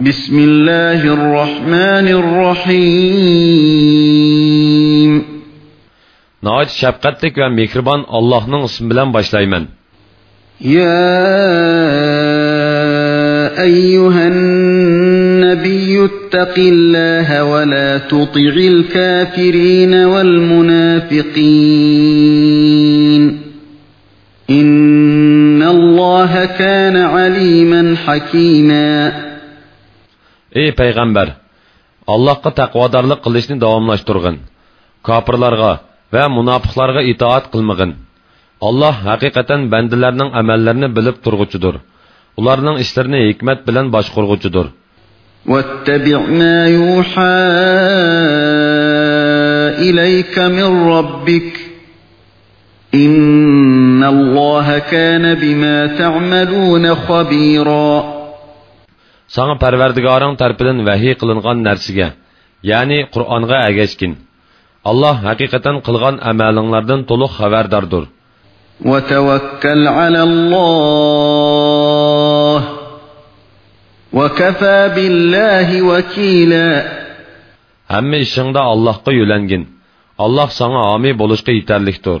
بسم الله الرحمن الرحيم. şəfqətlik və mehriban Allah'ın ismi bilan başlayman. يا أيها النبي اتق الله ولا تطع الكافرين والمنافقين. إن الله كان عليما حكيما. Ey payg'ambar, Allohga taqvodorlik qilishni davomlashtirgin. Kofirlarga va munofiqlarga itoat qilmag'in. Alloh haqiqatan bandalarning amallarini bilib turg'uchidir. Ularning ishlarini hikmat bilan boshqarg'uchidir. واتبع ما يوحى إليك من ربك إن الله كان بما تعملون خبيرا Sana Parvardigoring tarafidan vahiy qilingan narsaga, ya'ni Qur'onga agashgin. Alloh haqiqatan qilgan amalinglardan to'liq xabardordir. وتوكل على الله وكفى بالله وكيلا Hamma ishingda Allohga yo'langin. Alloh sana homiy bo'lishga yetarlikdir.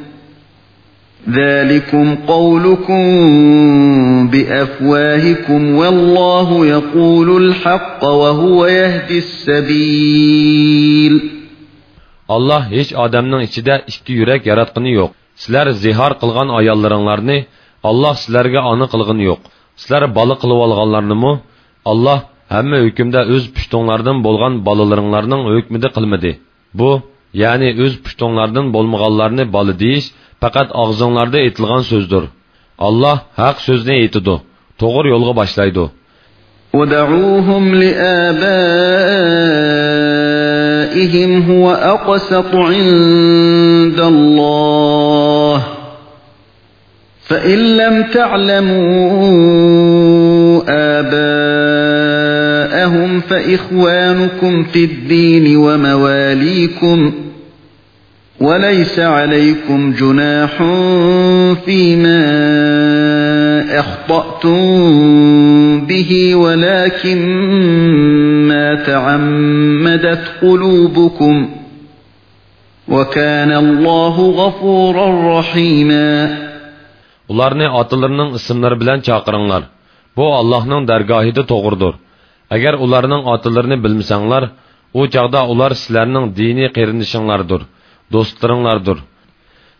ذلكم قولكم بأفواهكم والله يقول الحق وهو يهدي السبيل Allah hech odamning ichida ikki yurak yaratgani yo'q. Sizlar zihor qilgan ayollaringlarni Allah sizlarga ona qilgani yo'q. Sizlar bola qilib olganlarnimi Allah hamma hukmda o'z pushtonlardan bo'lgan bolalaringlarning hukmida qilmadi. Bu, ya'ni o'z pushtonlardan bo'lmaganlarni bola deyish faqat og'zinglarda aytilgan so'zdir. Allah haq so'zni aytidi. To'g'ri yo'lga boshlaydi. ودعوهم لآبائهم هو أقسط عند الله فإن لم تعلموا آباءهم فإخوانكم في الدين ومواليكم وليس عليكم جناح فيما أخطأتم به ولكن ما تعمدت قلوبكم وكان الله غفورا رحيما Ularni otalarning ismlari bilan chaqiringlar. Bu Allohning dargohida to'g'ridir. Agar ularning otalarini bilmasanglar, u chaqda ular sizlarning diniy qarindishinglardir, do'stlaringlardir.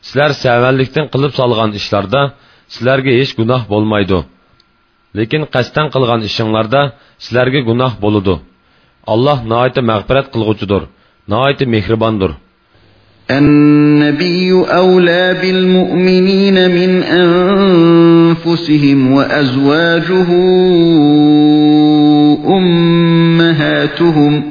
Sizlar savallikdan qilib solgan ishlarda sizlarga hech gunoh bo'lmaydi. Lekin qasddan qilgan ishinglarda sizlarga gunoh bo'ladi. Alloh nihoyatda mag'firat qilg'uchidir, nihoyatda mehribondir. النبي أولى بالمؤمنين من أنفسهم وأزواجه أمهاتهم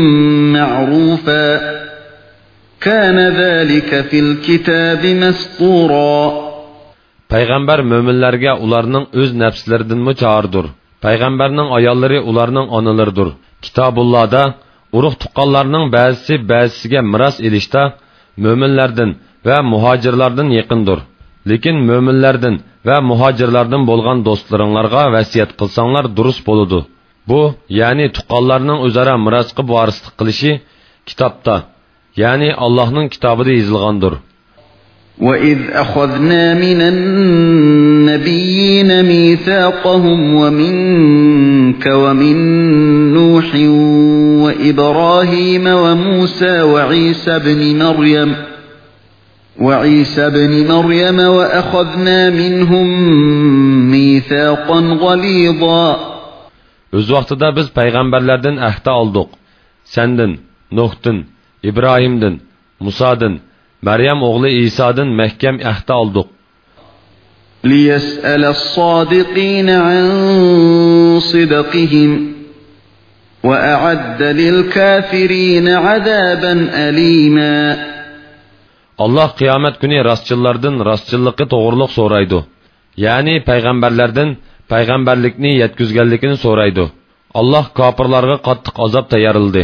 كان ذلك في الكتاب مسطورا Payg'ambar mo'minlarga ularning o'z nafslaridanmi chordir. Payg'ambarning ayollari ularning onalaridir. Kitobullohda urug' tuqqanlarning ba'zisi ba'zisiga miros elishda mo'minlardan va muhojirlardan yaqindir. Lekin mo'minlardan va muhojirlardan bo'lgan do'stlaringlarga vasiyat qilsanglar durust bo'ladi. Bu, ya'ni tuqqanlarning o'zaro mirosga vorislik qilishi kitobda, ya'ni Allohning kitobida yozilgandir. وَإِذْ أَخَذْنَا مِنَ النَّبِيِّينَ مِيثَاقَهُمْ وَمِنْكَ وَمِنْ نُوحٍ وَإِبْرَاهِيمَ وَمُوسَى وَعِيسَى بْنِ مَرْيَمَ وعيسى بن مريم وأخذنا منهم ميثاقا غليظا Öz vaqtida biz payg'ambarlardan ahda oldik. Sendin, Nuhdin, İbrahimdin, Musadin, Maryam o'g'li Isodan mahkam ahda oldik. ليسأل الصادقين عن صدقهم وأعد للكافرين عذابا أليما alloh qiyomat kuni rostchillardan rostchillikqa to'g'riliq so'raydi ya'ni payg'ambarlardan payg'ambarlikni yetkazganligini so'raydi alloh kofirlarga qattiq azob tayyorildi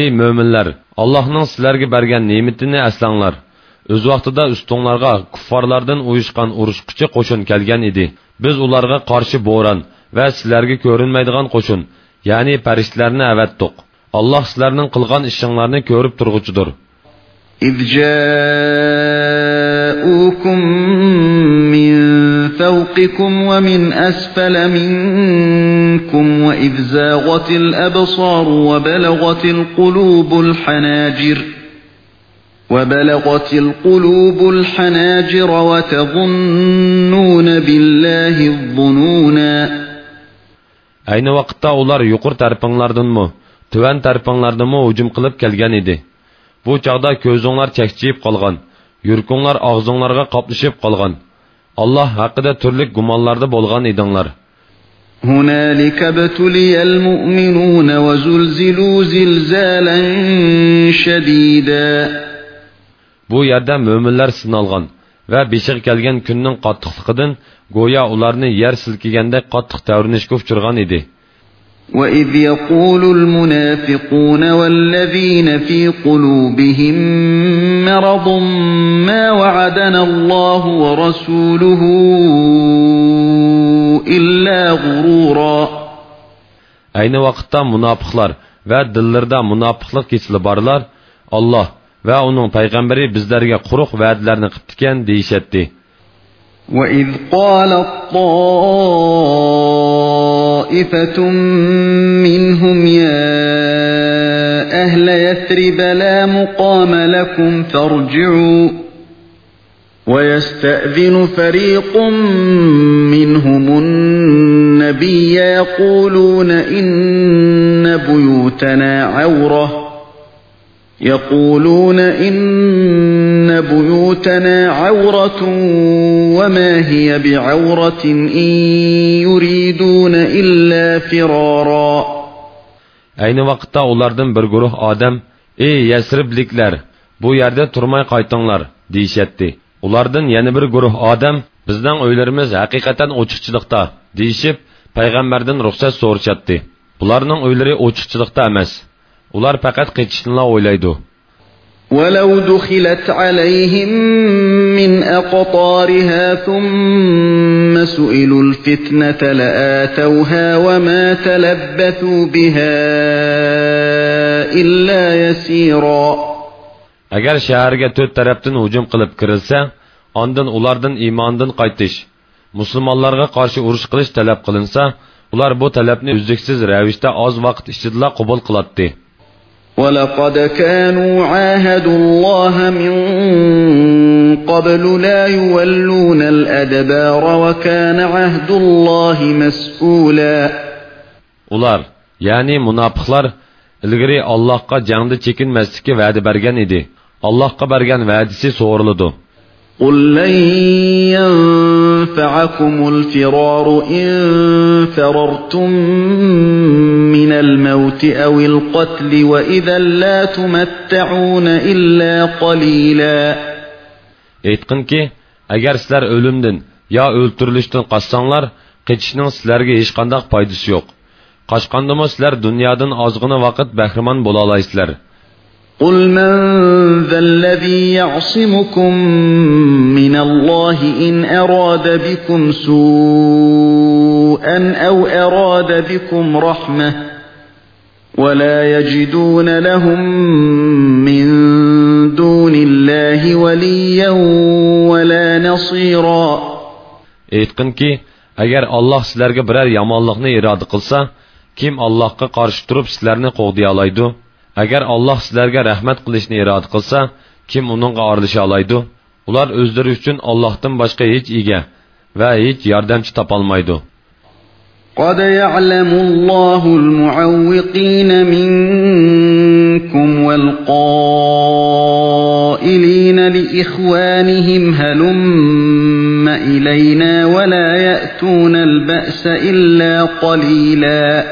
ey mo'minlar allohning sizlarga bergan ne'matini aslanglar o'z vaqtida ustinglarga kuffarlardan uyushgan urushquchi qo'shin kelgan edi biz ularga qarshi bo'ron va sizlarga ko'rinmaydigan qo'shin ya'ni farishtalarni avatdiq alloh sizlarning qilgan ishinglarni ko'rib turg'uchidir إذ جاءوكم من فوقكم ومن أسفل منكم وإذ زاغت الأبصار وبلغت القلوب الحناجر وبلغت القلوب الحناجر وتظنون بالله الظنونا ayni vaqtda ular yuqori tarpinglardinmi tuvan tarpinglardinmi hujum qilib kelgan edi bu chog'da ko'zinglar chakchiyib qolgan yurkinglar og'zinglarga qoplashib qolgan alloh haqida turli gumonlarda bo'lgan edinglar هنالك ابتلي المؤمنون وزلزلوا زلزالا شديدا bu yerda mo'minlar sinalgan va beshig'i kelgan kunning qattiqligidan go'yo ularni yer silkigandek qattiq tavrinishga uchirgan edi وإذ يقول المنافقون والذين في قلوبهم مرض ما وعدنا الله ورسوله إلا غرورا ayni vaqtda munofiqlar va dillarida munofiqlik kesili borlar olloh va uning payg'ambari bizlarga quruq va'dalarni qilibdikan deyishatdi وإذ قالت طائفة منهم يا أهل يثرب لا مقام لكم فارجعوا. ويستأذن فريق منهم النبي يقولون إن بيوتنا عورة. يقولون إن بيوتنا عورة وما هي بعورة إن يريدون إلا فرارا ayni vaqtda ulardan bir guruh odam ey yasribliklar bu yerda turmay qaytinglar deyishatdi ulardan yana bir guruh odam bizning uylarimiz haqiqatan ochiqchilikda deyishib payg'ambardan ruxsat so'rashatdi bularning uylari ochiqchilikda emas ular faqat qaytishni o'ylaydi ولو دخلت عليهم من أقطارها ثم سئلوا الفتنة لآتوها وما تلبثوا بها إلا يسيرا agar shaharga to'rt tarafdan hujum qilib kirilsa ondan ulardan iymondan qaytish musulmonlarga qarshi urush qilish talab qilinsa ular bu talabni uzluksiz ravishda oz vaqt ichida qabul qiladi ولقد كانوا عاهدوا الله من قبل لا يولون الأدبار وكان عهد الله مسؤولا ular ya'ni munofiqlar ilgari allohga jangda chekinmaslikka va'da bergan edi allohga bergan va'disi so'riladi قل لن ينفعكم الفرار إن فررتم من الموت أو القتل وإذا لا تمتعون إلا قليلا aytqinki agar sizlar o'limdan yo o'ltirilishdan qochsanglar qechishning sizlarga hech qanday foydasi yo'q qochqandimi sizlar dunyodan ozg'ina vaqt bahramon bo'la olasizlar قل من ذا الذي يعصمكم من الله إن أراد بكم سوءا أو أراد بكم رحمة ولا يجدون لهم من دون الله وليا ولا نصيرا ايتقن كي الله سلرگ برر يامالغني اراد قلسا كم الله قارش تروب سلرني قوضي علايدو agar olloh sizlarga rahmat qilishni iroda qilsa kim uningga orlisha oladi ular o'zlari uchun ollohdan boshqa hech ega va hech yordamchi topolmaydi قد يعلم الله المعوقين منكم والقائلين لإخوانهم هلم إلينا ولا يأتون البأس إلا قليلا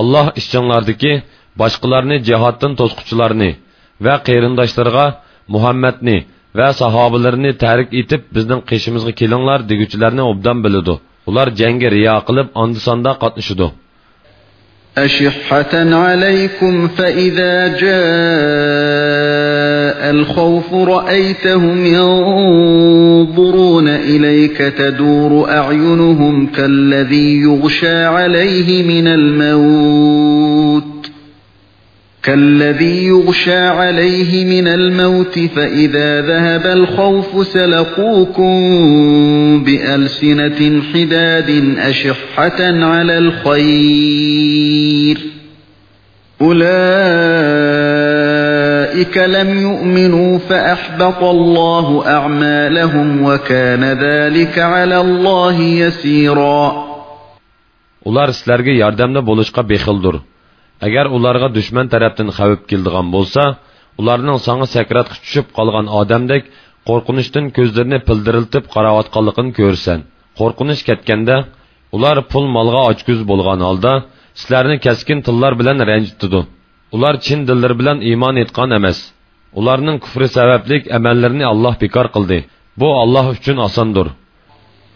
alloh ishchinglardagi boshqalarni jihoddan to'squchilarni va qarindoshlarga muhammadni va sahobalarni tarik etib bizning qishimizga kelinglar deguchilarni obdan biladi ular jangga riyo qilib onda sonda qatnashidi أشحة عليكم فإذا جاء الخوف رأيتهم ينظرون إليك تدور أعينهم كالذي يغشى عليه من الموت كالذي يغشى عليه من الموت فإذا ذهب الخوف سلقوكم بألسنة حداد أشحة على الخير. أولئك لم يؤمنوا فأحبط الله أعمالهم وكان ذلك على الله يسيرا. Ular sizlarga yordamda bo'lishga bexildir. Agar ularga dushman tarafdan xavf keldigan bo'lsa ularning sanga sakratga tushib qolgan odamdek qo'rqinishdan ko'zlarini pildiriltib qarayotganligini ko'rsan qo'rqinish ketganda ular pul molga ochko'z bo'lgan holda sizlarni kaskin tillar bilan ranjitidi ular chin dillar bilan iymon etgan emas ularning kufri sabablik amallarini alloh bekor qildi bu alloh uchun osondir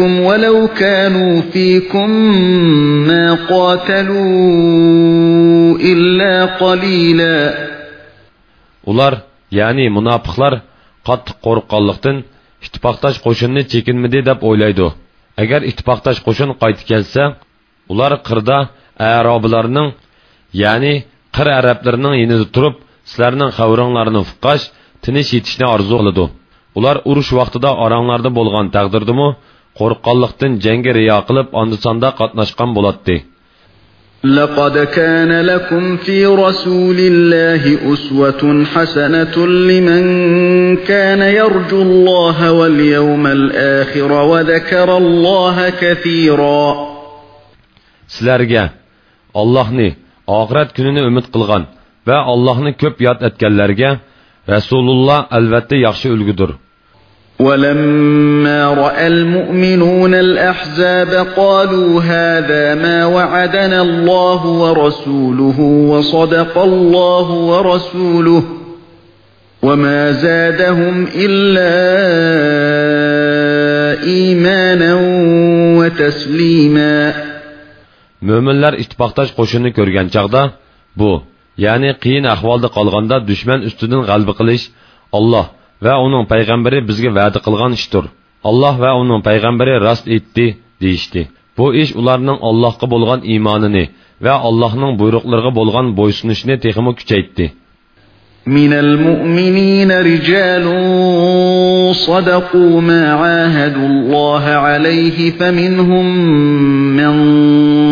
ولو كانوا فيكم ما قاتلوا إلا قليلا ular ya'ni munofiqlar qattiq qo'rqqanlikdan ittifoqdosh qo'shinni chekinmidi deb o'ylaydi agar ittifoqdosh qo'shin qaytib kelsa ular qirda arobilarning ya'ni qir arablarning yinida turib sizlarning xavringlarni fuqqash tinish yetishni orzu qiladi ular urush vaqtida oranglarda bo'lgan taqdirdimi qo'rqqanlikdan jangga riyo qilib ondisonda qatnashgan bo'ladi لقد كان لكم في رسول الله أسوة حسنة لمن كان يرجو الله واليوم الآخر وذكر الله كثيرا sizlarga ollohni oxirat kunini umid qilgan va ollohni ko'p yod etganlarga rasululloh albatta yaxshi ulgudir ولما رأى المؤمنون الأحزاب قالوا هذا ما وعدنا الله ورسوله وصدق الله ورسوله وما زادهم إلا إيمانا وتسليما. مؤمنلر اتباقتاش قوشنو كورغان چاغدا بو يعني قيين اخوالد قالغاندا دشمن üstünün غالب قلش الله va uning payg'ambari bizga va'da qilgan ishdir alloh va uning payg'ambari rost aytdi deyishdi bu ish ularning allohga bo'lgan iymonini va allohning buyruqlariga bo'lgan bo'ysunishini texmi kuchaytdi من المؤمنين رجال صدقوا ما عاهدوا الله عليه فمنهم من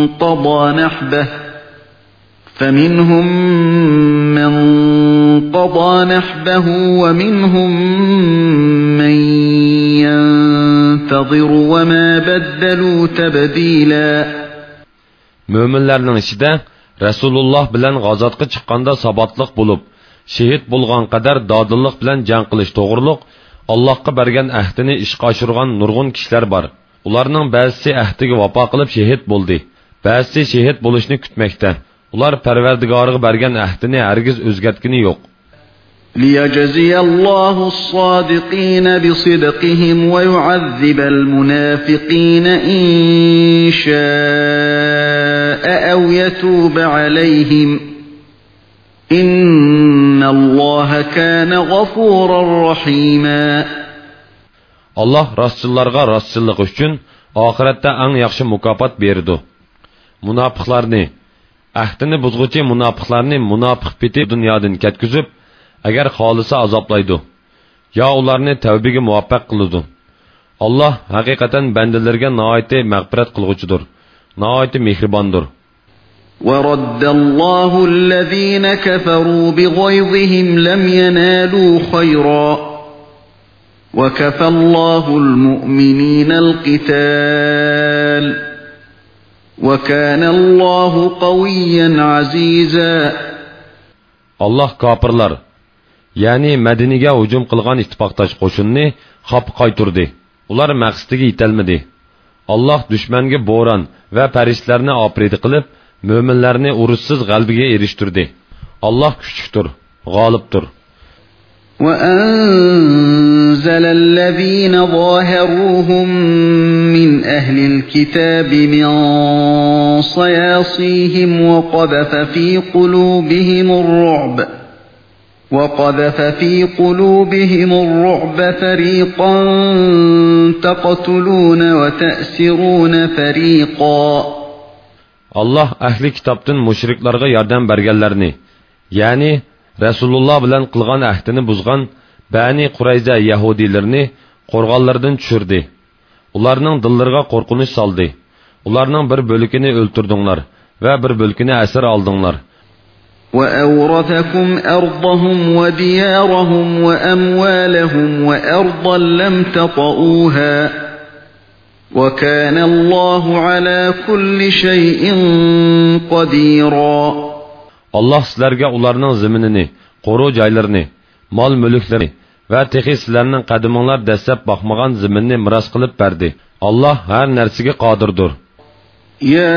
قضى نحبه فمنهم من قضى نحبه ومنهم من ينتظر وما بدلوا تبديلا mo'minlarning ichida rasululloh bilan g'azotga chiqqanda saboqliq bo'lib shehid bo'lgan qadar dodillik bilan jang qilish to'g'riliq allohga bergan ahdini ishga oshirgan nurg'un kishilar bor ularning ba'zisi ahdiga vafo qilib shehid bo'ldi ba'zisi shehid bo'lishni kutmoqda ular parvardigoriga bergan ahdini hargiz o'zgartgani yo'q ليجزي الله الصادقين بصدقهم ويعذب المنافقين إن شاء أو يتوب عليهم إن الله كان غفورا رحيما Allah rastçılarga rastçılık üçün ahiretdə ən yaxşı mükafat berdi. Munafiqlarni, əhdini buzğuchi munafiqlarni munafiq biti dunyodan ketkizib, اگر خالصه عذابلایدو یا اولارنی توبیگی موفق قلودو الله حقیقتا بندلرگه نهایت مغبرت قلوچودور نهایت مهربندور ورد الله الذين كفروا بغيظهم لم ينالوا خيرا وكفى الله المؤمنين القتال وكان الله قويا عزيزا الله كافرلر ya'ni madinaga hujum qilgan ittifoqdosh qo'shinni xop qayturdi ular maqsadiga yetolmadi alloh dushmanga bo'ron va farishtalarni opridi qilib mo'minlarni urushsiz g'albiga erishtirdi alloh kuchlidir g'olibdir وأنزل الذين ظاهروهم من أهل الكتاب من صياصيهم وقذف في قلوبهم الرعب وقذف في قلوبهم الرعب فريقا تقتلون وتأسرون فريقا Allah ahli kitobdan mushriklarga yordam berganlarni, ya'ni Rasululloh bilan qilgan ahdini buzgan Bani Qurayza yahudiylarni qo'rg'onlardan tushirdi. Ularning dillariga qo'rqinish soldi. Ularning bir bo'likini o'ltirdinglar va bir bo'likini asir oldinglar. وأورثكم أرضهم وديارهم وأموالهم وأرضا لم تطئوها وكان الله على كل شيء قديرا Allah sizlarga ularning ziminini, qo'ru joylarini, mol mulklarini va texi sizlarning qadiminglar dastlab boqmagan ziminni miros qilib berdi. Allah har narsaga qodirdir. يا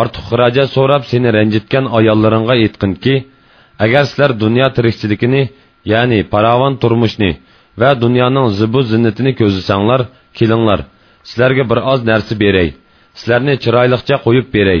ortiq xarajat so'rab seni ranjitgan ayollaringga aytqinki, agar sizlar dunyo tirikchiligini, ya'ni paravon turmushni va dunyoning zibu zinnatini ko'zlasanglar, kelinglar, sizlarga bir oz narsa beray, sizlarni chiroyliqcha qo'yib beray.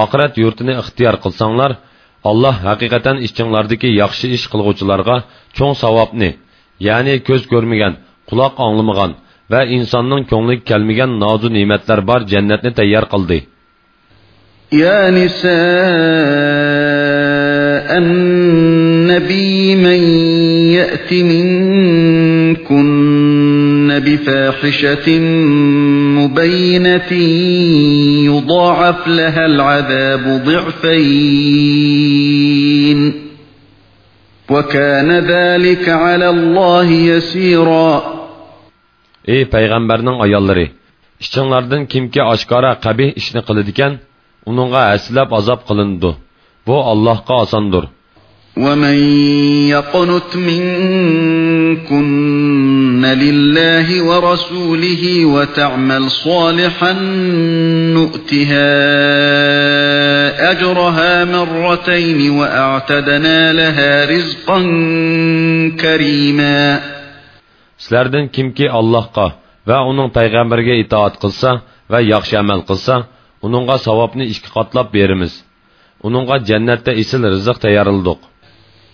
oxirat yurtini ixtiyor qilsanglar, Alloh haqiqatan ichinglardagi yaxshi ish qilguvchilarga cho'ng savobni, ya'ni ko'z ko'rmagan, quloq anglamagan va insonning ko'ngliga kelmagan nozu ne'matlar bor jannatni tayyor qildi. يا نساء النبي من يأت منكن بفاحشة مبينة يضاعف لها العذاب ضعفين وكان ذلك على الله يسيرا Ey payg'ambarning ayollari, ishinglardan kimki oshkora qabih ishni qiladigan, uningga aslab azob qilindi. Bu Allohga osondir. ومن يقنت منكن لله ورسوله وتعمل صالحا نؤتها أجرها مرتين وأعتدنا لها رزقا كريما Sizlərdən kimki Allahqa və onun peyğəmbərə itaat qılsa və yaxşı əməl qılsa, onunğa savabını iki qatlab berimiz. Onunğa cənnətdə isil rızıq tayarıldıq.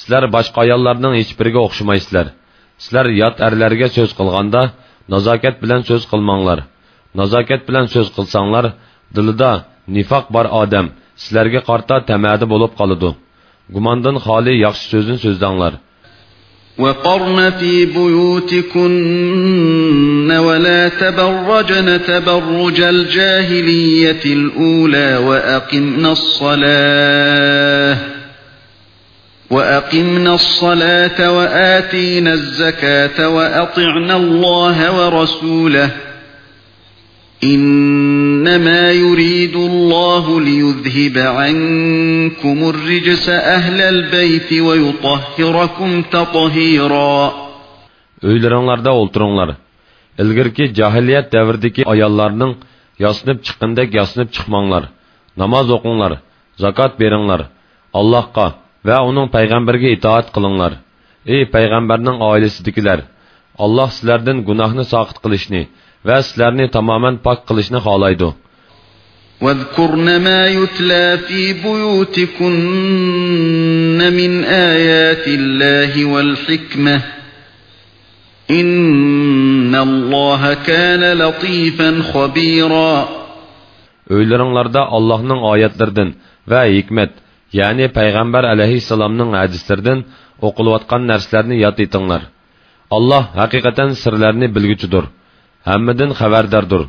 Sizlar boshqa ayollarning hech biriga o'xshamaysizlar sizlar yot erlarga so'z qilganda nazokat bilan so'z qilmanglar nazokat bilan so'z qilsanglar dilida nifoq bor odam sizlarga qarta tamadi bo'lib qoladi gumondan xoli yaxshi so'zni so'zlanglar وقرن في بيوتكن ولا تبرجن تبرج الجاهلية الأولى وأقمنا الصلاة وأقمنا الصلاة وآتينا الزكاة وأطعنا الله ورسوله إنما يريد الله ليذهب عنكم الرجس أهل البيت ويطهركم تطهيرا Öylərinlərdə olturunlar. İlgirki cahiliyət dəvirdəki ayallarının yasınıb çıxındək yasınıb çıxmanglar. Namaz oqunlar, zakat berinlar. Allahqa, va uning payg'ambariga itoat qilinglar ey payg'ambarning oilasidagilar alloh sizlardan gunohni soqit qilishni va sizlarni tamoman pok qilishni xohlaydi واذكرن ما يتلى في بيوتكن من آيات الله والحكمة إن الله كان لطيفا خبيرا Öylərinlərdə Allah'ın ayətlərdən və hikmət ya'ni payg'ambar alayhissalomning hadislaridan o'qilayotgan narsalarni yod etinglar alloh haqiqatan sirlarni bilguchidir hammadan xabardordir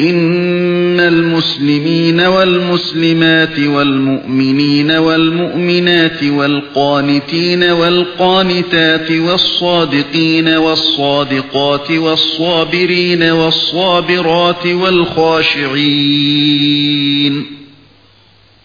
إن المسلمين والمسلمات والمؤمنين والمؤمنات والقانتين والقانتات والصادقين والصادقات والصابرين والصابرات والخاشعين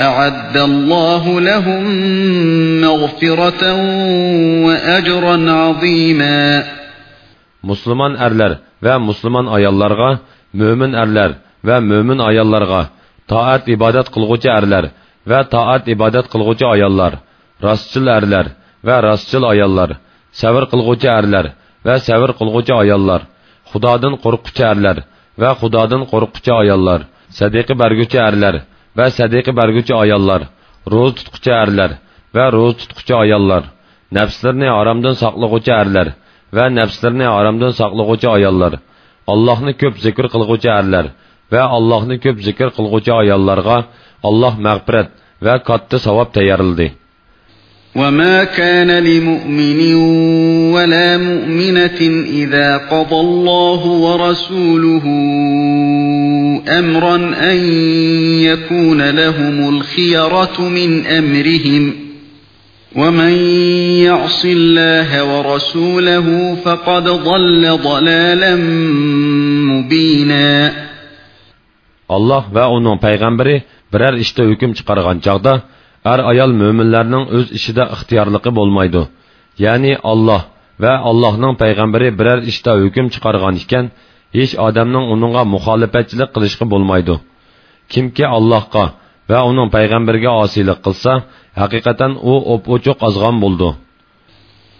أعد الله لهم مغفرة وأجرا عظيما. مسلمان أرلر و مسلمان أيالرغا مؤمن أرلر و مؤمن أيالرغا تاعت إبادت قلغوچ أرلر و تاعت إبادت قلغوچ أيالر راستچل أرلر و راستچل أيالر سفر قلغوچ أرلر و سفر قلغوچ أيالر خدادن قرقوچ أرلر و خدادن قرقوچ أيالر صدیق برگوچ أرلر. və sədiqi bərgücü ayallar, roz tutqucu ərlər və roz tutqucu ayallar, nəfslərini haramdan saqlıqçı ərlər və nəfslərini haramdan saqlıqçı ayallar, Allahni köp zikr qılğıcı ərlər və Allahni köp zikr qılğıcı ayallarga Allah məğfirət və katta savab təyyarıldı. وما كان لمؤمن ولا مؤمنة إذا قضى الله ورسوله أمرا أن يكون لهم الخيرة من أمرهم ومن يعص الله ورسوله فقد ضل ضلالا مبينا الله va uning payg'ambari biror ishda hukm chiqargan chog'da er ayol mo'minlarning o'z ishida ixtiyorligi bo'lmaydi ya'ni olloh va allohning payg'ambari biror ishda hukm chiqargan ekan hech odamning uningga muxolifatchilik qilishga bo'lmaydi kimki allohga va uning payg'ambariga osiylik qilsa haqiqatan u o'p o'chuq ozg'on bo'ldi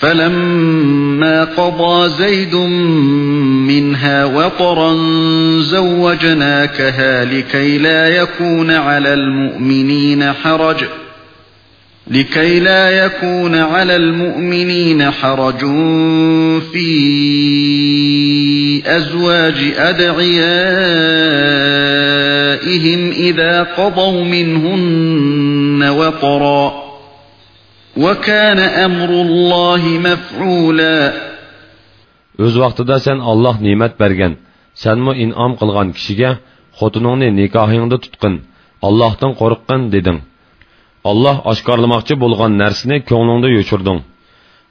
فلما قضى زيد منها وطرا زوجناكها لكي لا يكون على المؤمنين حرج. لكي لا يكون على المؤمنين حرج في أزواج أدعيائهم إذا قضوا منهن وطرًا. وَكَانَ أَمْرُ اللّٰهِ مَفْعُولًا Öz vaqtida sen Allah nimet bergen, senmi in'am qilgan kishiga xotiningni nikohingda tutqin, Allohdan qo'rqqin deding. Allah oshkorlamoqchi bo'lgan narsani ko'nglingda yo'chirding.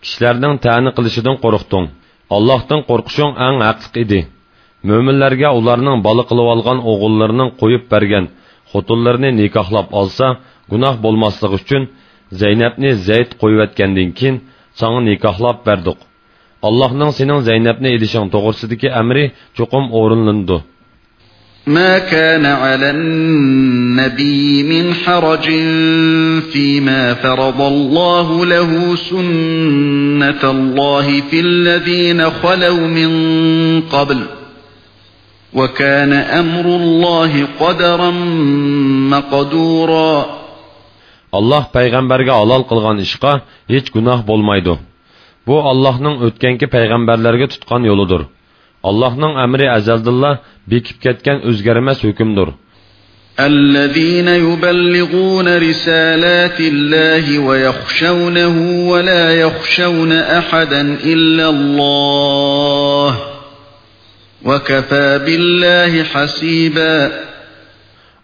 Kishilarning ta'ni qilishidan qo'rqding. Allohdan qo'rqishing eng haqliq edi. Mo'minlarga ularning bola qilib olgan o'g'illarining qo'yib bergan xotinlarini nikohlab olsa, gunoh bo'lmasligi uchun زینبنی زید قویت کندین کین سان نیکاحلاب بردوق. الله نان سینان زینبنی ایشان تقریسی که امری چوکم اورنلندو. ما كان على النبي من حرج فيما فرض الله له سنة الله في الذين خلو من قبل وكان أمر الله قدرا مقدورا alloh payg'ambarga halol qilgan ishqa hech gunoh bo'lmaydi bu allohning o'tganki payg'ambarlarga tutgan yo'lidir allohning amri azaldilla bekib ketgan o'zgarmas hukmdir الذين يبلغون رسالات الله ويخشونه ولا يخشون أحدا إلا الله وكفى بالله حسيبا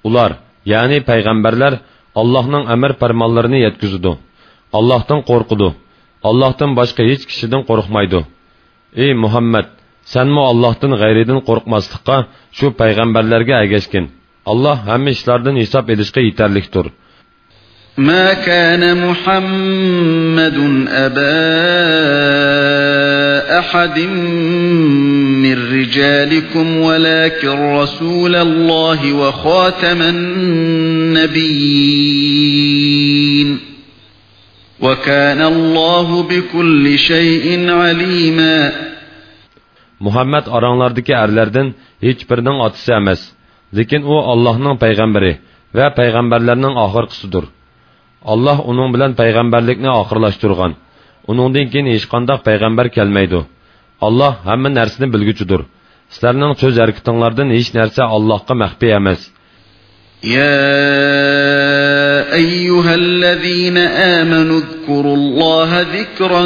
Ular, yani peygamberler Allohning amr farmonlarini yetkazadi. Allohdan qo'rqidi. Allohdan boshqa hech kishidan qo'rqmaydi. Ey Muhammad, senmi Allohdan g'ayridan qo'rqmaslikqa shu payg'ambarlarga agashgin. Alloh hamma ishlardan hisob edishga yetarlikdir. ما كان محمد أبا أحد من رجالكم ولكن رسول الله وخاتم النبيين وكان الله بكل شيء عليما Muhammad aranglardagi erlardan hech birining otasi emas, lekin u Allohning payg'ambari va payg'ambarlarning oxirgisidir. Alloh uning bilan payg'ambarlikni oxirlashtirgan. Uningdan keyin hech qanday payg'ambar kelmaydi. Alloh hamma narsani bilguchidir. Sizlarning so'z harakatinglardan hech narsa Allohga maxfiy emas. يا أيها الذين آمنوا اذكروا الله ذكرا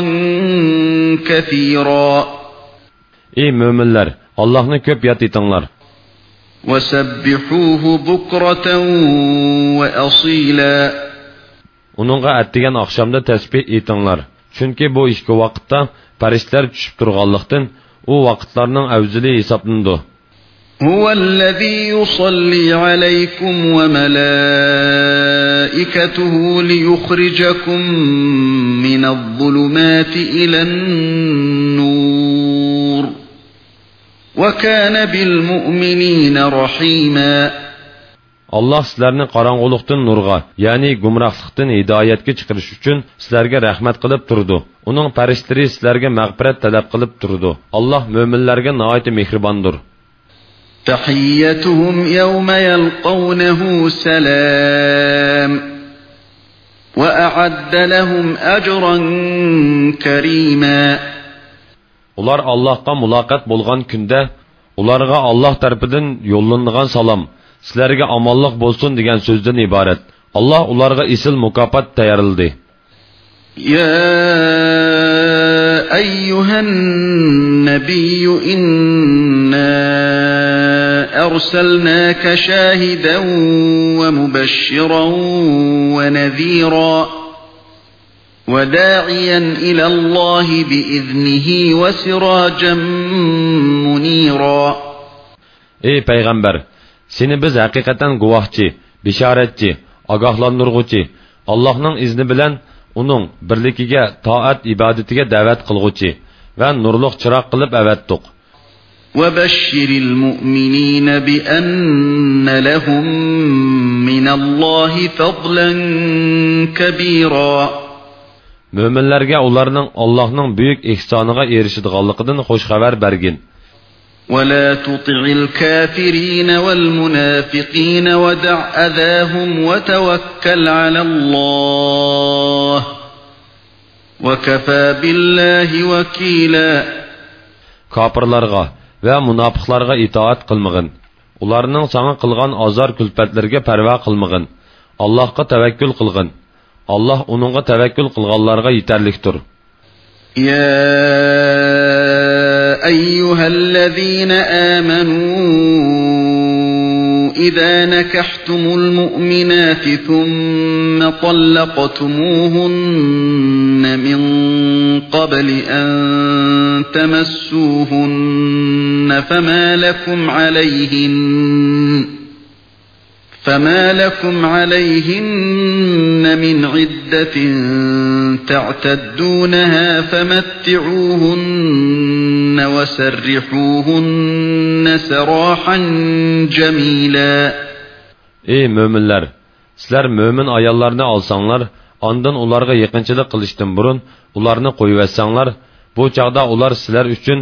كثيرا müminler, Allah'ını köp yat etinglar. وسبحوه بكرة وأصيلا Onunğa ətdigən axşamda təsbih etinglar. Çünki bu işki vaqtda pərişlər düşüb turğanlıqdan o vaqtlarının əvzili hesablandı. هو الذي يصلي عليكم وملائكته ليخرجكم من الظلمات إلى النور وكان بالمؤمنين رحيما Allah sizlarni qorong'ulikdan nurga, ya'ni gumrohlikdan hidoyatga chiqarish uchun sizlarga rahmat qilib turdi. Uning farishlari sizlarga mag'firat talab qilib turdi. Alloh mo'minlarga nihoyat mehribondir. تحيتهم يوم يلقونه سلام وأعد لهم أجرا كريما Ular Allohga muloqot bo'lgan kunda ularga Alloh tarafidan yo'llangan salom, sizlarga omonlik bo'lsin degan so'zdan iborat. Alloh ularga isil mukofot tayyorladi. يا أيها النبي إنا أرسلناك شاهدا ومبشرا ونذيرا وداعيا إلى الله بإذنه وسراجا منيرا Ey payg'ambar, Seni biz haqiqatan guvohchi, bishoratchi, ogohlantiruvchi, Allohning izni bilan uning birligiga toat ibodatiga da'vat qilguvchi va nurliq chiroq qilib avatdiq. وبشر المؤمنين بأن لهم من الله فضلا كبيرا Möminlərə onların Allahın böyük ehsanına erişidiganlığından xoş xəbər bərgin. ولا تطع الكافرين والمنافقين ودع أذاهم وتوكل على الله وكفى بالله وكيلا Kafirlarga və munafiqlarga itaat qılmığın. Onlarning sana qılğan azar külpətlərə pərva qılmığın. Allahqa təvəkkül qılğın. Allah onunğa təvəkkül qılğanlarga yetərlikdir. يا أيها الذين آمنوا إذا نكحتم المؤمنات ثم طلقتموهن من قبل أن تمسوهن فما لكم عليهن فما لكم عليهن من عدة تعتدونها فمتعوهن وسرحوهن سراحا جميلا Ey möminlər, sizlər mömin ayollarni olsanglar, ondan ularga yaqinchilik qilishdan burun ularni qo'yib etsanglar, bu chaqda ular sizlar uchun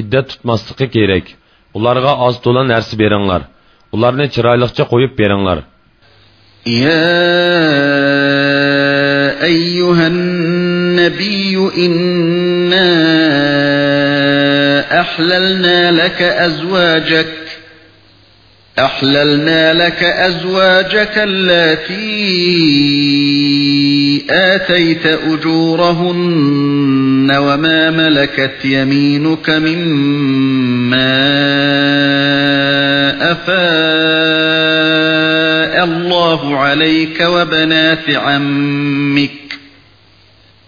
iddat tutmasligi kerak. Ularga oz to'la narsa beringlar. Ularni chiroyliqcha qo'yib beringlar يا أيها النبي إنا أحللنا لك أزواجك أحللنا لك أزواجك التي آتيت أجورهن وما ملكت يمينك مما أفاء الله عليك وبنات عمك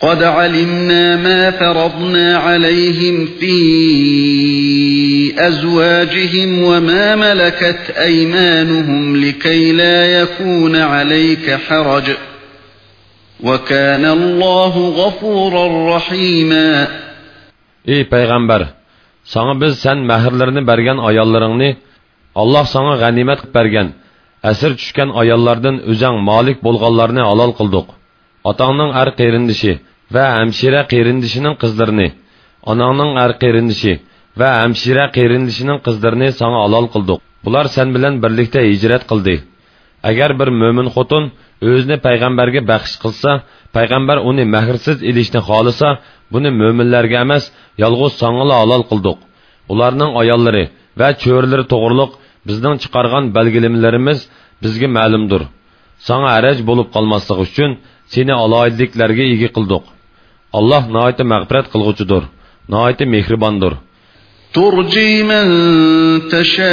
قد علمنا ما فرضنا عليهم في أزواجهم وما ملكت أيمانهم لكي لا يكون عليك حرج وكان الله غفورا رحيما Ey payg'ambar, sana biz sen mahrlarini bergan ayollaringni Alloh sana g'animat qilib bergan, asir tushgan ayollardan o'zing malik bo'lganlarni halol qildik. Otangning ar qerindishi va hamshira qerindishining qizlarini, onangning ar qerindishi va hamshira qerindishining qizlarini sana halol qildik. Bular sen bilan birlikda hijrat qildi. Agar bir mo'min xotin o'zini payg'ambarga baxsh qilsa, payg'ambar uni mahrsiz ilishni xohlasa, buni mo'minlarga emas, yolg'iz sang'ila halol qildik. Ularning ayollari va cho'rlari to'g'riliq bizning chiqargan belgilamelarimiz bizga ma'lumdir. Sana araj bo'lib qolmasligi uchun seni aloyidliklarga ega qildik. Alloh nihoyat mag'firat qilg'uchidir, nihoyat mehribondir. ترجي من تشاء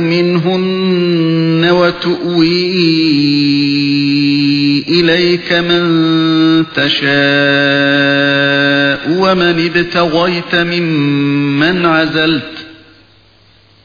منهن وتؤوي إليك من تشاء ومن ابتغيت ممن عزلت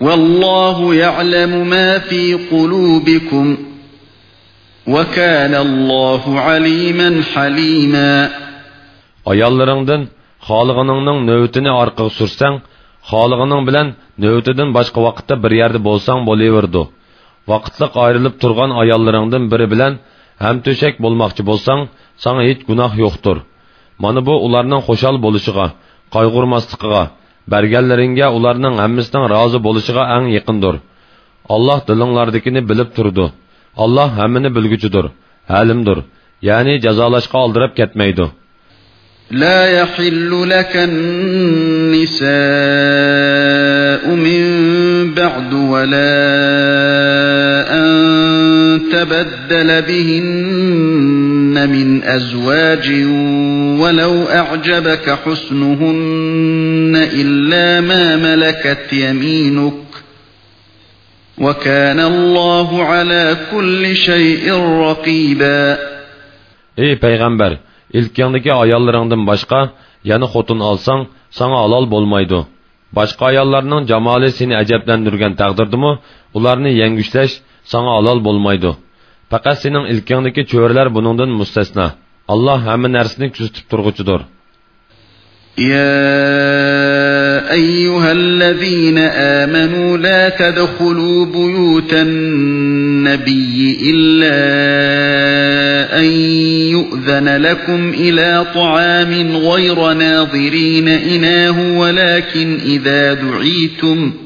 والله يعلم ما في قلوبكم وكان الله عليما حليما Ayollarыңdan xolig'iningning navbatini orqaga sursang, xolig'ining bilan navbatidan boshqa vaqtda bir yerda bo'lsang bo'laverdi. Vaqtliq ayrilib turgan ayollaringdan biri bilan ham to'shak bo'lmoqchi bo'lsang, sana hech gunoh yo'qdir. Mana bu ularning xo'shal bo'lishiga, qayg'urmasligiga, berganlaringga ularning hammasining rozi bo'lishiga eng yaqindir. Alloh dilinglardagini bilib turdi. Alloh hammani bilguchidir, halimdir. Ya'ni jazolashga oldirib ketmaydi. لا يحل لك النساء من بعد ولا أن تبدل بهن من أزواج ولو أعجبك حسنهن إلا ما ملكت يمينك وَكَانَ اللّٰهُ عَلَى كُلِّ شَيْءٍ رَقِيبًا Ey Peygamber! İlkiyandaki ayallarından başka, yani xotun alsan, sana alal bolmaydı. Başka ayallarının camali seni aceplendirgen takdirdi ularını yengüşleş, sana alal bolmaydı. Fakat senin ilkiyandaki çöreler bunundan müstesna. Allah hemen ersini küstüp turgucudur. يا أيها الذين آمنوا لا تدخلوا بيوت النبي إلا أن يؤذن لكم إلى طعام غير ناظرين إناه ولكن إذا دعيتم ۖ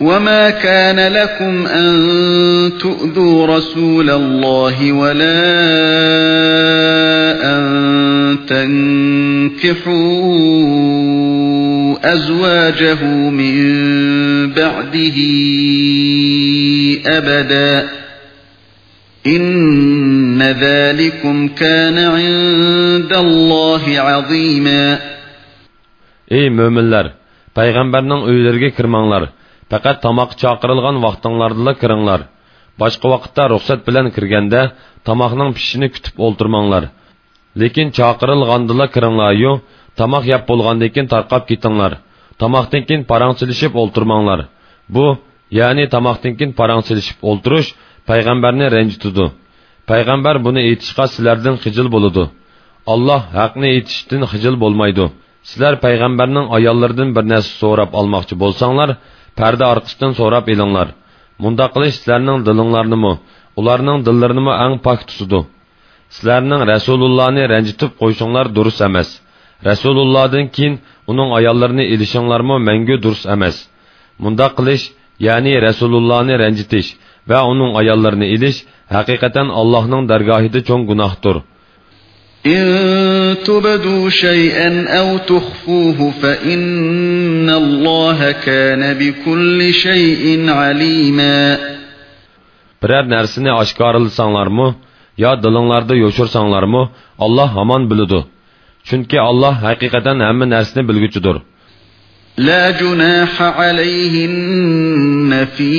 وَمَا كَانَ لَكُمْ أَن تُؤْذُوا رَسُولَ اللَّهِ وَلَا أَن تنكحوا أزواجه من بعده أبدا إن ذلكم كان عند الله عظيما Ey möminlər, Peyğəmbərinin öylərinə kirmanglar. Faqat tamaq çağırılğan vaxtınlarda kiringlar. Başqa vaqtda ruxsat bilan kirganda tamoqning pishishini kutib o'ltirmanglar. lekin chaqirilgandila kiringlar-yu, tamoq yeb bo'lgandan keyin tarqab ketinglar. Tamoqdan keyin parang silishib o'ltirmanglar. Bu, ya'ni tamoqdan keyin parang silishib o'ltirish payg'ambarni ranjitadi. Payg'ambar buni aytishga sizlardan xijil bo'ladi. Alloh haqni aytishdan xijil bo'lmaydi. Sizlar payg'ambarning ayollaridan bir narsa so'rab olmoqchi bo'lsanglar, parda orqasidan so'rab elinglar. Munda qilish sizlarning dilinglarnimi, ularning dillarini eng pok tutadi. sizlarning rasulullohni ranjitib qo'yishinglar durust emas rasulullohdan keyin uning ayollarini ilishinglarmi mangu durust emas mundoq qilish ya'ni rasulullohni ranjitish va uning ayollarini ilish haqiqatan allohning dargohida cho'ng gunohdir إن تبدوا شيئا أو تخفوه فإن الله كان بكل شيء عليما Birər nərsini aşkarılsanlarmı, yo dilinglarda yo'shirsanlarmi olloh hamon biladi chunki olloh haqiqatan hamma narsani bilguchidir لا جناح عليهن في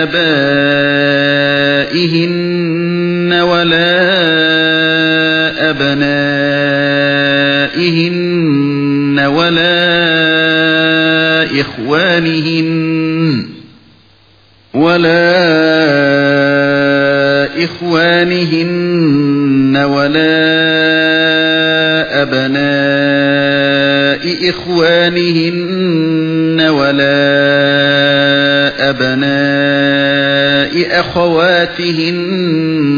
آبائهن ولا أبنائهن ولا إخوانهن ولا إخوانهن ولا أبناء إخوانهن ولا أبناء أخواتهن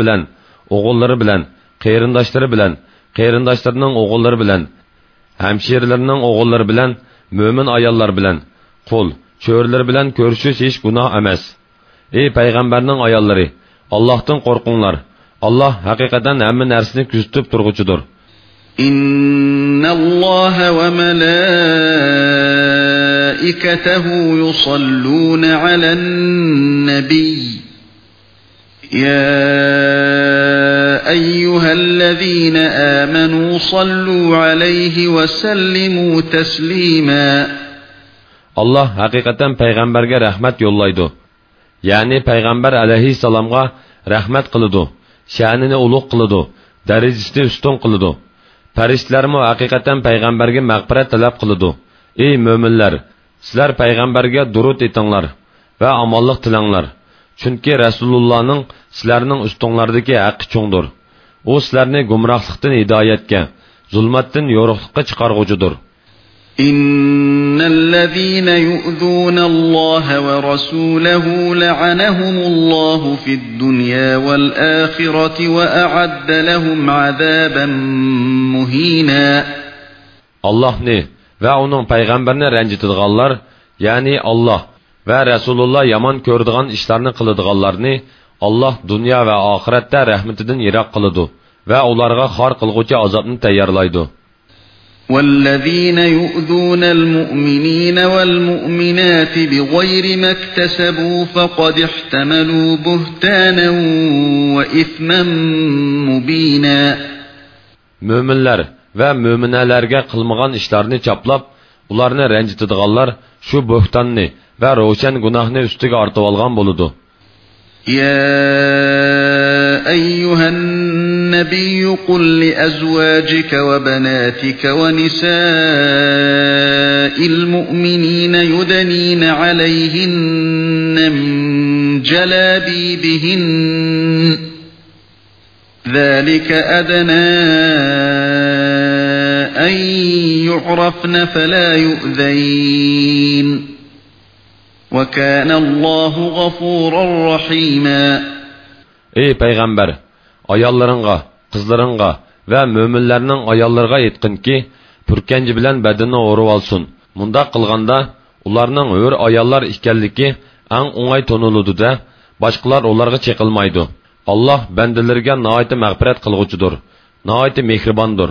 bilan o'g'illari bilan qarindoshlari bilan qarindoshlarining o'g'illari bilan hamshirlarining o'g'illari bilan mo'min ayollar bilan qo'l cho'rlar bilan ko'rishish hech gunoh emas ey payg'ambarning ayollari allohdan qo'rqinglar alloh haqiqatan hamma narsani kuzatib turg'uchidir إن الله ملائكته يصلون على النبي. يا أيها الذين آمنوا صلوا عليه وسلموا تسليما. الله حقيقة پیغمبرگ رحمت يولايدو يعني پیغمبر عليه السلام رحمت قلدو شانين اولوق قلدو درجستي استون قلدو. پرشتلر مو حقيقة پیغمبرگ مغبرة طلب قلدو. اي مؤمنلر sizlar payg'ambarga durud etinglar va omonlik tilanglar chunki rasulullohning sizlarning ustinglardagi haqqi cho'ngdir u sizlarni gumrohlikdan hidoyatga zulmatdan yo'riqlikqa chiqarg'uchidir إن الذين يؤذون الله ورسوله لعنهم الله في الدنيا والآخرة وأعد لهم عذابا مهينا allohni va uning payg'ambarini ranjitadiganlar ya'ni olloh va rasululloh yomon ko'radigan ishlarni qiladiganlarni olloh dunyo va oxiratda rahmatidan yiroq qiladi va ularga xor qilg'uchi azobni tayyorlaydi والذين يؤذون المؤمنين والمؤمنات بغير ما اكتسبوا فقد احتملوا بهتانا وإثما مبينا mo'minlar va mo'minalarga qilmagan ishlarni choplab ularni ranjitadiganlar shu bo'xtonni va ro'shan gunohni ustiga ortib olgan bo'ludi يا أيها النبي قل لأزواجك وبناتك ونساء المؤمنين يدنين عليهن من جلابيبهن ذلك أدنى أن يعرفن فلا يؤذين وكان الله غفورا رحيما ey payg'ambar ayollaringga qizlaringga va mo'minlarning ayollariga aytqinki purkanji bilan badanni o'rib olsin mundoq qilganda ularning hur ayollar ekanligi ang o'ng'ay toniludida boshqalar ularga cheqilmaydi alloh bandalariga noiti mag'firat qilg'uchidir noiti mehribondir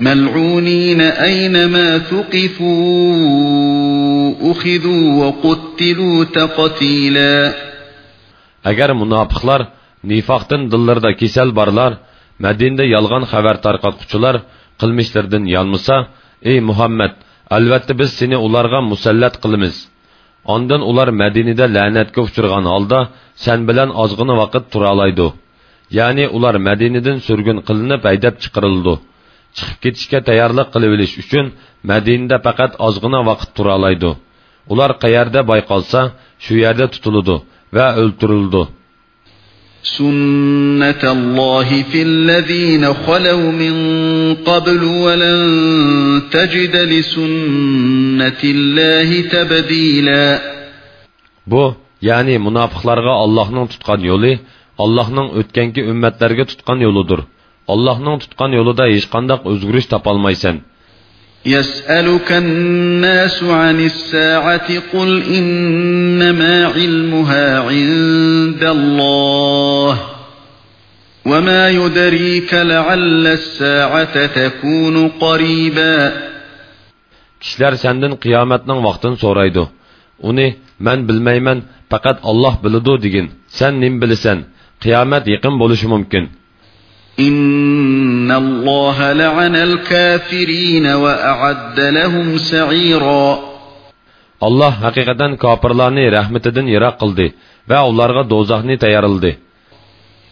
ملعونين أينما ثقفوا أخذوا وقتلوا تقتيلا agar munofiqlar nifoqdan dillarida kasal borlar madinada yolg'on xabar tarqatquchilar qilmishlaridan yonmasa ey muhammad albatta biz seni ularga musallat qilamiz ondan ular madinada la'natga uchirgan holda sen bilan ozg'ina vaqt turalaydi ya'ni ular madinadan surgun qilinib haydab chiqarildi Chiqib ketishga tayyorlik qilib olish uchun madinada faqat ozg'ina vaqt turalaydi ular qayerda bayqalsa shu yerda tutiladi va o'ltirildi سنة الله في الذين خلوا من قبل ولن تجد لسنة الله تبديلا bu ya'ni munofiqlarga allohning tutgan yo'li allohning o'tgangi ummatlarga tutgan yo'lidir allohning tutgan yo'lida hech qanday o'zgarish topolmaysan يسألك الناس عن الساعة قل إنما علمها عند الله وما يدريك لعل الساعة تكون قريبا kishilar sandan qiyomatning vaqtini so'raydi uni man bilmayman faqat olloh biladi degin san nim bilasan qiyomat yaqin bo'lishi mumkin إن الله لعن الكافرين وأعد لهم سعيرا. الله حقيقة كابرلاني رحمة دن يراق قلدي وأولارغا دوزاني تيارلدي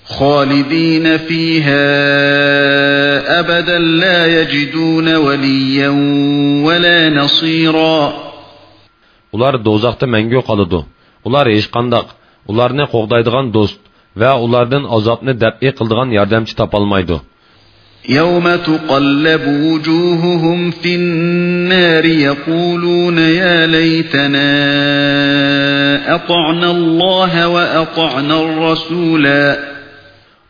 خالدين فيها أبدا لا يجدون وليا ولا نصيرا أولار دوزاقتا منجو قلدو. أولار إشقندق أولار نقوغدايدغان دوست. Va ulardan azobni dab'i qiladigan yordamchi topolmaydi. يوم تقلب وجوههم في النار يقولون يا ليتنا أطعنا الله وأطعنا الرسولا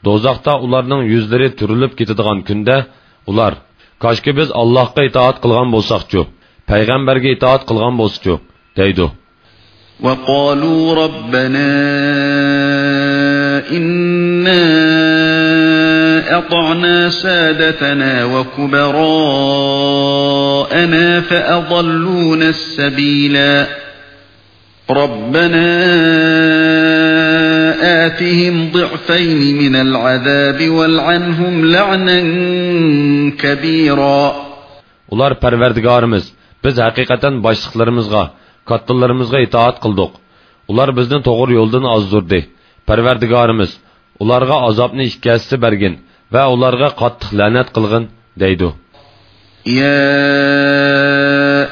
Dozaqda ularning yuzlari turilib ketadigan kunda ular Koshki biz Allohga itoat qilgan bo'lsaqchu, payg'ambarga itoat qilgan bo'lsaqchu, deydi. وقالوا ربنا إنا أطعنا سادتنا وكبراءنا فأضلونا السبيلا ربنا آتهم ضعفين من العذاب والعنهم لعنا كبيرا Ular Parvardigorimiz, biz haqiqatan boshliqlarimizga, kattalarımızga itoat qildik. Ular bizni to'g'ri yo'ldan ozdurdi. Parvardigorimiz, ularga azobni ikkasi bergin va ularga qattiq la'nat qilgin, deydi. يا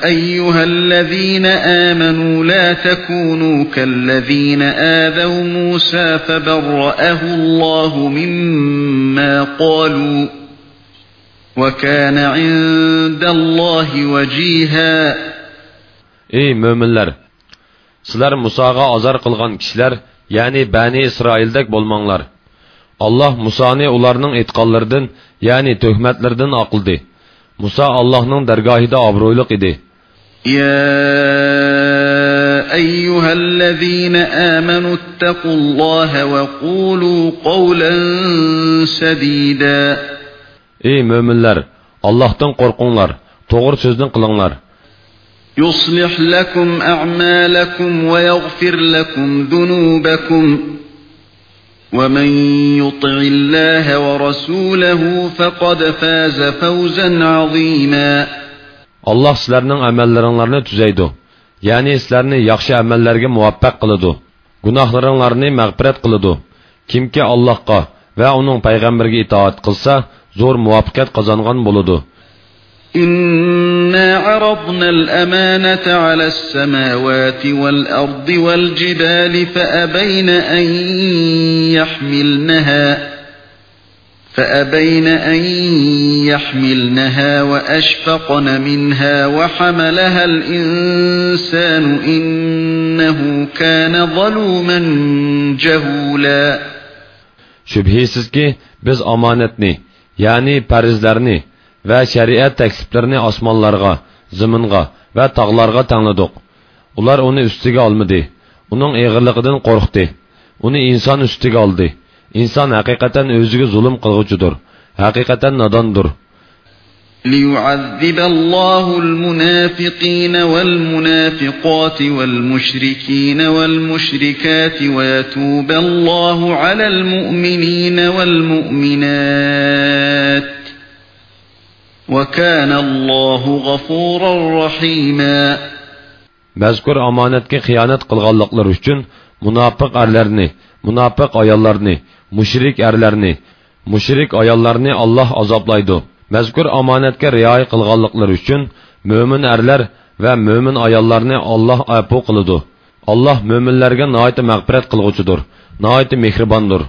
أيها الذين آمنوا لا تكونوا كالذين آذوا موسى فبرأه الله مما قالوا وكان عند الله وجيها Ey möminlər! Sizlər Musaga azar qılğan kişilər, ya'ni bani isroildek bo'lmanglar alloh musoni ularning e'tiqodlaridan ya'ni tuhmatlaridan oqildi muso allohning dargohida obro'yliq edi يا أيها الذين آمنوا اتقوا الله وقولوا قولا سديدا Ey müminler, Allah'tan korkunlar, doğru sözden kılınlar. يصلح لكم أعمالكم ويغفر لكم ذنوبكم ومن يطع الله ورسوله فقد فاز فوزا عظيما Allah sizlərning əməllərinizləri tüzəydi. Yəni sizlərni yaxşı əməllərə muvaffaq qılıdı. Günahlarınızı məğfirət qılıdı. Kimki Allahqa və onun peyğəmbərinə itaat qılsa, zor muvaffaqiyət qazanğan boludu. إنا عرضنا الأمانة على السماوات والأرض والجبال فأبين أن يحملنها فأبين أن يحملنها وأشفقن منها وحملها الإنسان إنه كان ظلوما جهولا. Şübhisiz ki biz amanetni, yani perizlerini ve şeriat tekliflerini osmonlarga, ziminga ve tağlarga tanladık. Ular onu üstüge almadı. Onun eğirliğinden korktu. Onu insan üstüge aldı. İnsan hakikaten özüge zulüm kılgıcıdır. Hakikaten nadandır. ليعذب الله المنافقين والمنافقات والمشركين والمشركات ويتوب الله على المؤمنين والمؤمنات وَكَانَ اللّٰهُ غَفُورًا رَحِيمًا Məzkur amanətki xiyanət qılğallıqlar üçün münafıq ərlərini, münafıq ayallarını, müşrik ərlərini, müşrik ayallarını Allah azablaydı. Məzkur amanətki riyayı qılğallıqlar üçün mömin ərlər və mömin ayallarını Allah əpu qılıdı. Allah möminlərə nəhayət məğfirət qılğucudur, nəhayət mehribandır.